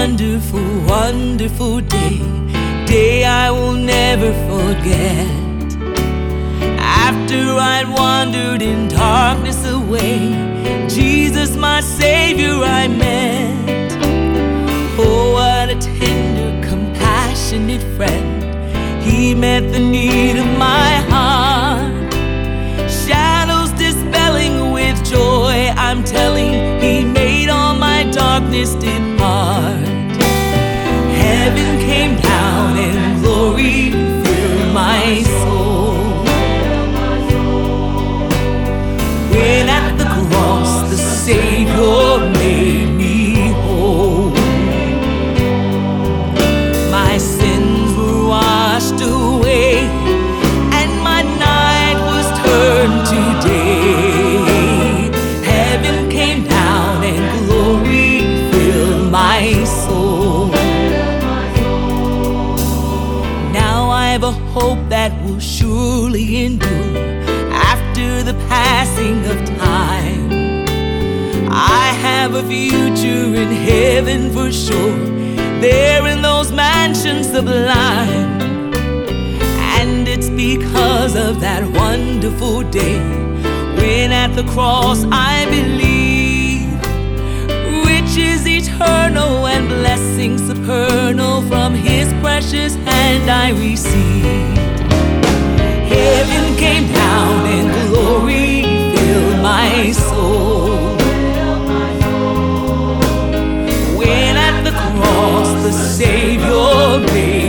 wonderful, wonderful day, day I will never forget. After I'd wandered in darkness away, Jesus, my Savior, I met. Oh, what a tender, compassionate friend. He met the need of my heart. Shadows dispelling with joy, I'm telling, He made all my darkness depart. Surely endure after the passing of time. I have a future in heaven for sure, there in those mansions sublime. And it's because of that wonderful day when at the cross I believe riches eternal and blessings supernal from his precious hand I receive. Savior, baby.